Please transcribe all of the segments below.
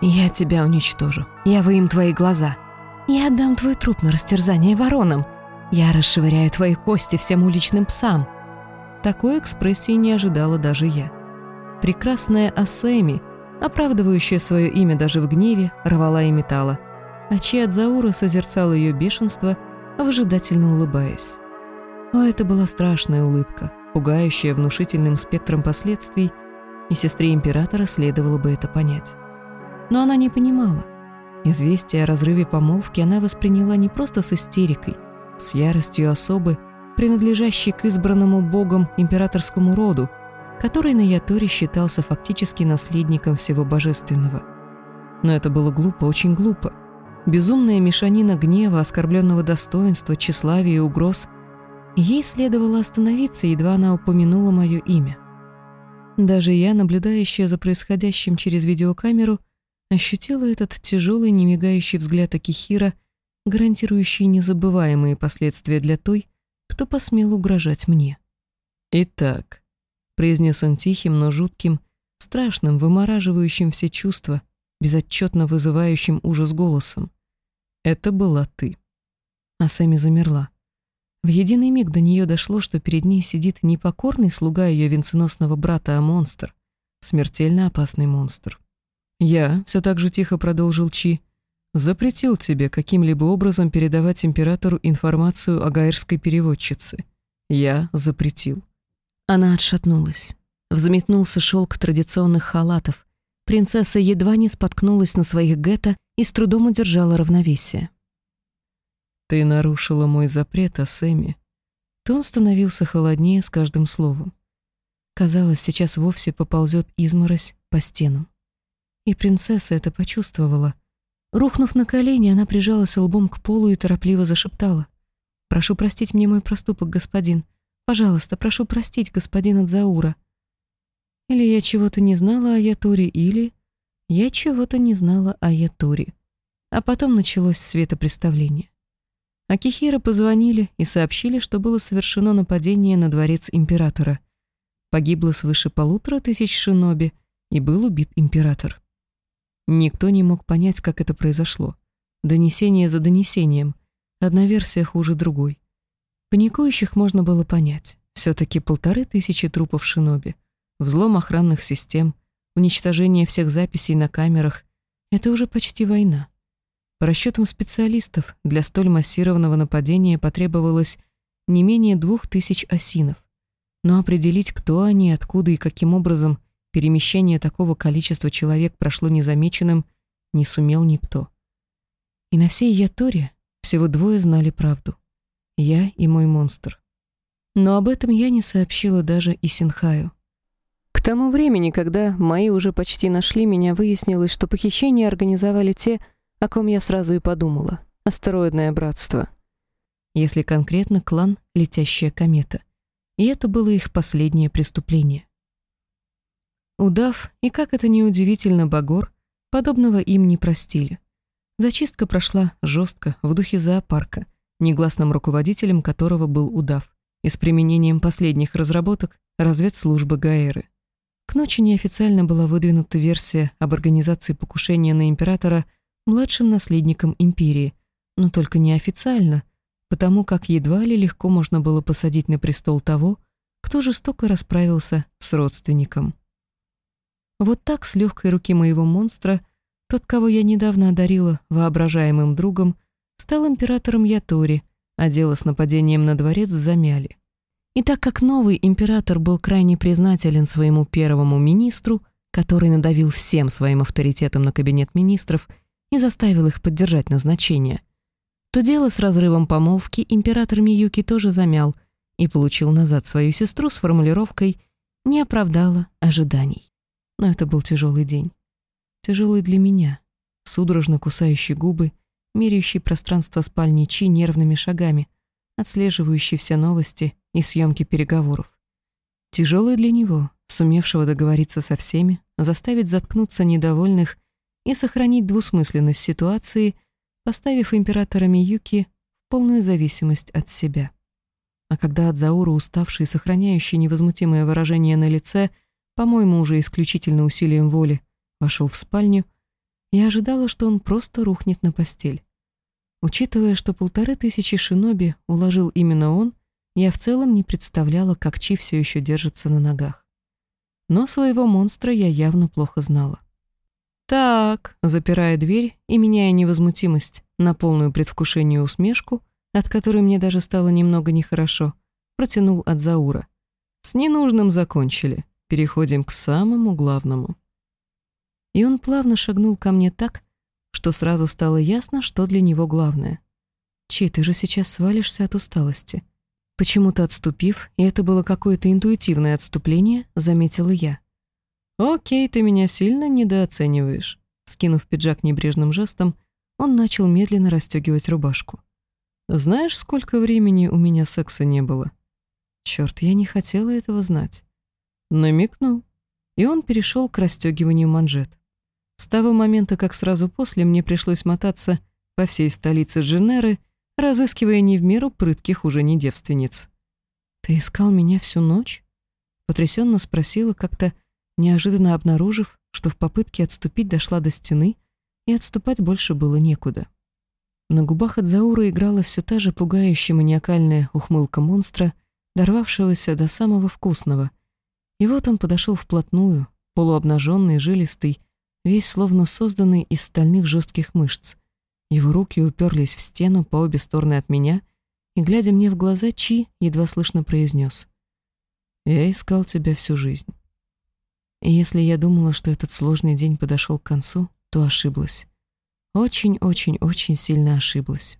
«Я тебя уничтожу. Я выем твои глаза. Я отдам твой труп на растерзание воронам. Я расшвыряю твои кости всем уличным псам». Такой экспрессии не ожидала даже я. Прекрасная Асэми, оправдывающая свое имя даже в гневе, рвала и металла, а Чиат Заура созерцал ее бешенство, выжидательно улыбаясь. О, это была страшная улыбка, пугающая внушительным спектром последствий, и сестре императора следовало бы это понять. Но она не понимала. Известие о разрыве помолвки она восприняла не просто с истерикой, с яростью особы, принадлежащей к избранному богом императорскому роду, который на Яторе считался фактически наследником всего божественного. Но это было глупо, очень глупо. Безумная мешанина гнева, оскорбленного достоинства, тщеславия и угроз. Ей следовало остановиться, едва она упомянула мое имя. Даже я, наблюдающая за происходящим через видеокамеру, ощутила этот тяжелый, немигающий взгляд Акихира, гарантирующий незабываемые последствия для той, кто посмел угрожать мне. «Итак», — произнес он тихим, но жутким, страшным, вымораживающим все чувства, безотчетно вызывающим ужас голосом. «Это была ты». А Сэмми замерла. В единый миг до нее дошло, что перед ней сидит не покорный слуга ее венценосного брата, а монстр, смертельно опасный монстр. «Я», — все так же тихо продолжил Чи, запретил тебе каким-либо образом передавать императору информацию о гаэрской переводчице. Я запретил». Она отшатнулась. Взметнулся шелк традиционных халатов. Принцесса едва не споткнулась на своих гетто и с трудом удержала равновесие. «Ты нарушила мой запрет, Асэми». Тон становился холоднее с каждым словом. Казалось, сейчас вовсе поползет изморозь по стенам. И принцесса это почувствовала — Рухнув на колени, она прижалась лбом к полу и торопливо зашептала. «Прошу простить мне мой проступок, господин. Пожалуйста, прошу простить господина Дзаура». Или я чего-то не знала о Яторе, или я чего-то не знала о Яторе. А потом началось светопреставление. Акихира позвонили и сообщили, что было совершено нападение на дворец императора. Погибло свыше полутора тысяч шиноби, и был убит император. Никто не мог понять, как это произошло. Донесение за донесением. Одна версия хуже другой. Паникующих можно было понять. Все-таки полторы тысячи трупов шиноби, взлом охранных систем, уничтожение всех записей на камерах — это уже почти война. По расчетам специалистов, для столь массированного нападения потребовалось не менее двух тысяч осинов. Но определить, кто они, откуда и каким образом Перемещение такого количества человек прошло незамеченным, не сумел никто. И на всей Яторе всего двое знали правду. Я и мой монстр. Но об этом я не сообщила даже и Синхаю. К тому времени, когда мои уже почти нашли меня, выяснилось, что похищение организовали те, о ком я сразу и подумала. Астероидное братство. Если конкретно, клан «Летящая комета». И это было их последнее преступление. Удав, и как это неудивительно, Багор, подобного им не простили. Зачистка прошла жестко, в духе зоопарка, негласным руководителем которого был Удав, и с применением последних разработок разведслужбы Гаэры. К ночи неофициально была выдвинута версия об организации покушения на императора младшим наследником империи, но только неофициально, потому как едва ли легко можно было посадить на престол того, кто жестоко расправился с родственником. Вот так с легкой руки моего монстра тот, кого я недавно одарила воображаемым другом, стал императором Ятори, а дело с нападением на дворец замяли. И так как новый император был крайне признателен своему первому министру, который надавил всем своим авторитетом на кабинет министров и заставил их поддержать назначение, то дело с разрывом помолвки император Миюки тоже замял и получил назад свою сестру с формулировкой «не оправдала ожиданий». Но это был тяжелый день. Тяжелый для меня, судорожно кусающий губы, меряющий пространство спальни Чи нервными шагами, отслеживающий все новости и съемки переговоров. Тяжелый для него, сумевшего договориться со всеми, заставить заткнуться недовольных и сохранить двусмысленность ситуации, поставив императора Миюки в полную зависимость от себя. А когда Адзауру, уставший и сохраняющий невозмутимое выражение на лице, по-моему, уже исключительно усилием воли, вошел в спальню, я ожидала, что он просто рухнет на постель. Учитывая, что полторы тысячи шиноби уложил именно он, я в целом не представляла, как Чи все еще держится на ногах. Но своего монстра я явно плохо знала. «Так», запирая дверь и меняя невозмутимость на полную предвкушение усмешку, от которой мне даже стало немного нехорошо, протянул от Заура. «С ненужным закончили. Переходим к самому главному». И он плавно шагнул ко мне так, что сразу стало ясно, что для него главное. «Чи, ты же сейчас свалишься от усталости». Почему-то отступив, и это было какое-то интуитивное отступление, заметила я. «Окей, ты меня сильно недооцениваешь». Скинув пиджак небрежным жестом, он начал медленно расстегивать рубашку. «Знаешь, сколько времени у меня секса не было?» Черт, я не хотела этого знать. Намекну. И он перешел к расстегиванию манжет. С того момента, как сразу после мне пришлось мотаться по всей столице Женеры, разыскивая не в меру прытких уже не девственниц. «Ты искал меня всю ночь?» Потрясенно спросила, как-то неожиданно обнаружив, что в попытке отступить дошла до стены, и отступать больше было некуда. На губах от Заура играла все та же пугающая маниакальная ухмылка монстра, дорвавшегося до самого вкусного. И вот он подошел вплотную, полуобнаженный, жилистый, весь словно созданный из стальных жестких мышц. Его руки уперлись в стену по обе стороны от меня, и, глядя мне в глаза, Чи едва слышно произнес. «Я искал тебя всю жизнь». И если я думала, что этот сложный день подошел к концу, то ошиблась. Очень-очень-очень сильно ошиблась.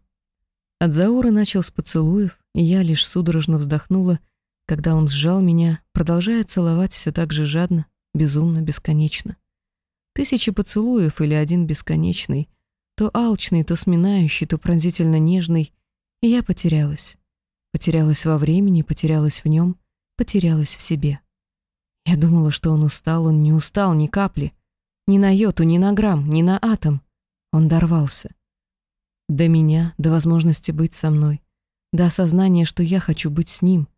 От Заура начал с поцелуев, и я лишь судорожно вздохнула, когда он сжал меня, продолжая целовать все так же жадно, безумно, бесконечно. Тысячи поцелуев или один бесконечный, то алчный, то сминающий, то пронзительно нежный, и я потерялась. Потерялась во времени, потерялась в нем, потерялась в себе. Я думала, что он устал, он не устал ни капли. Ни на йоту, ни на грамм, ни на атом. Он дорвался. До меня, до возможности быть со мной, до осознания, что я хочу быть с ним.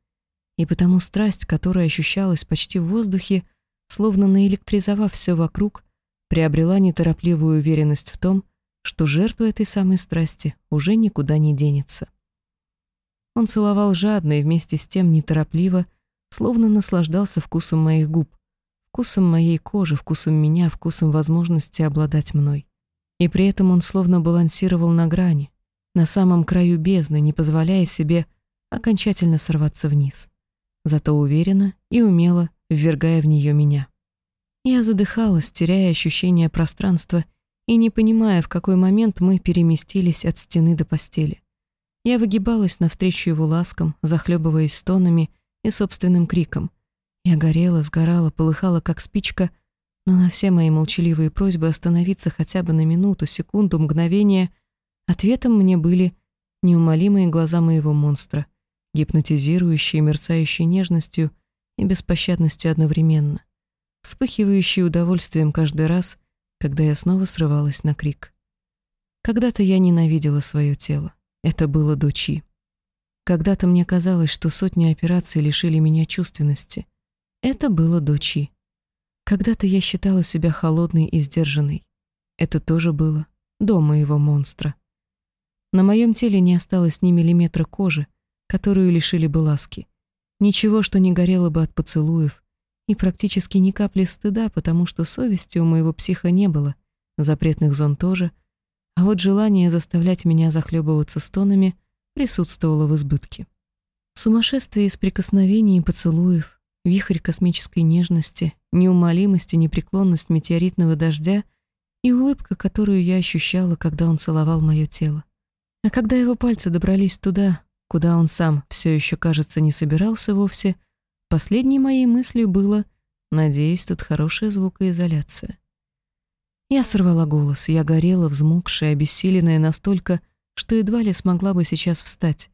И потому страсть, которая ощущалась почти в воздухе, словно наэлектризовав все вокруг, приобрела неторопливую уверенность в том, что жертва этой самой страсти уже никуда не денется. Он целовал жадно и вместе с тем неторопливо, словно наслаждался вкусом моих губ, вкусом моей кожи, вкусом меня, вкусом возможности обладать мной. И при этом он словно балансировал на грани, на самом краю бездны, не позволяя себе окончательно сорваться вниз, зато уверенно и умело ввергая в нее меня. Я задыхалась, теряя ощущение пространства и не понимая, в какой момент мы переместились от стены до постели. Я выгибалась навстречу его ласкам, захлебываясь стонами и собственным криком. Я горела, сгорала, полыхала, как спичка, но на все мои молчаливые просьбы остановиться хотя бы на минуту, секунду, мгновение, ответом мне были неумолимые глаза моего монстра, гипнотизирующие, мерцающие нежностью и беспощадностью одновременно, вспыхивающие удовольствием каждый раз, когда я снова срывалась на крик. Когда-то я ненавидела свое тело. Это было дочи. Когда-то мне казалось, что сотни операций лишили меня чувственности. Это было до Чи. Когда-то я считала себя холодной и сдержанной. Это тоже было до моего монстра. На моем теле не осталось ни миллиметра кожи, которую лишили бы ласки. Ничего, что не горело бы от поцелуев, и практически ни капли стыда, потому что совести у моего психа не было, запретных зон тоже, а вот желание заставлять меня захлебываться стонами — присутствовала в избытке. Сумасшествие из прикосновений и поцелуев, вихрь космической нежности, неумолимость и непреклонность метеоритного дождя и улыбка, которую я ощущала, когда он целовал мое тело. А когда его пальцы добрались туда, куда он сам все еще, кажется, не собирался вовсе, последней моей мыслью было «Надеюсь, тут хорошая звукоизоляция». Я сорвала голос, я горела, взмокшая, обессиленная настолько, что едва ли смогла бы сейчас встать.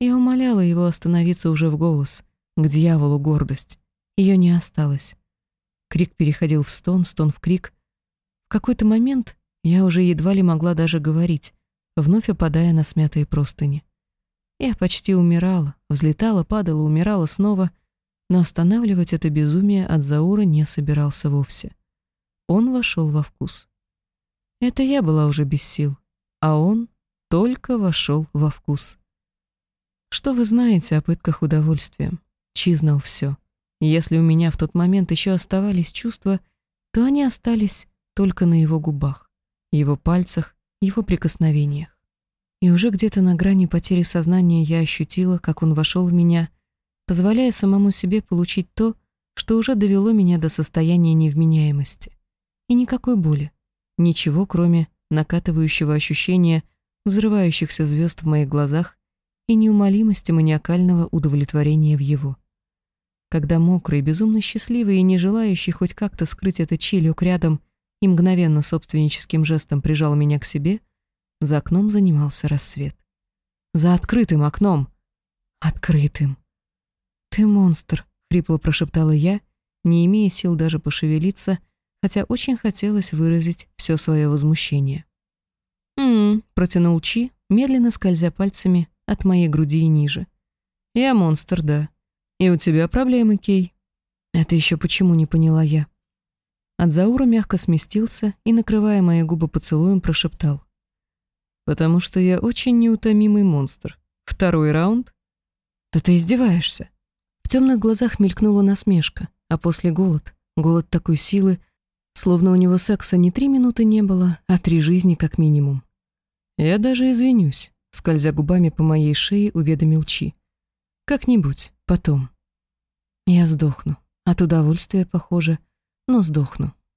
Я умоляла его остановиться уже в голос. К дьяволу гордость. Ее не осталось. Крик переходил в стон, стон в крик. В какой-то момент я уже едва ли могла даже говорить, вновь опадая на смятые простыни. Я почти умирала, взлетала, падала, умирала снова, но останавливать это безумие от Заура не собирался вовсе. Он вошел во вкус. Это я была уже без сил, а он только вошел во вкус. Что вы знаете о пытках удовольствием? Чи знал все. Если у меня в тот момент еще оставались чувства, то они остались только на его губах, его пальцах, его прикосновениях. И уже где-то на грани потери сознания я ощутила, как он вошел в меня, позволяя самому себе получить то, что уже довело меня до состояния невменяемости. И никакой боли. Ничего, кроме накатывающего ощущения взрывающихся звезд в моих глазах и неумолимости маниакального удовлетворения в его. Когда мокрый, безумно счастливый и не желающий хоть как-то скрыть это Чи рядом и мгновенно собственническим жестом прижал меня к себе, за окном занимался рассвет. За открытым окном. Открытым. «Ты монстр», — хрипло прошептала я, не имея сил даже пошевелиться, хотя очень хотелось выразить все свое возмущение. «М-м», протянул Чи, медленно скользя пальцами от моей груди и ниже. «Я монстр, да. И у тебя проблемы, Кей». «Это еще почему не поняла я?» От Заура мягко сместился и, накрывая мои губы поцелуем, прошептал. «Потому что я очень неутомимый монстр. Второй раунд?» «Да ты издеваешься!» В темных глазах мелькнула насмешка, а после голод. Голод такой силы, словно у него секса не три минуты не было, а три жизни как минимум. «Я даже извинюсь», — скользя губами по моей шее, уведомил Чи. «Как-нибудь, потом». «Я сдохну. От удовольствия, похоже, но сдохну».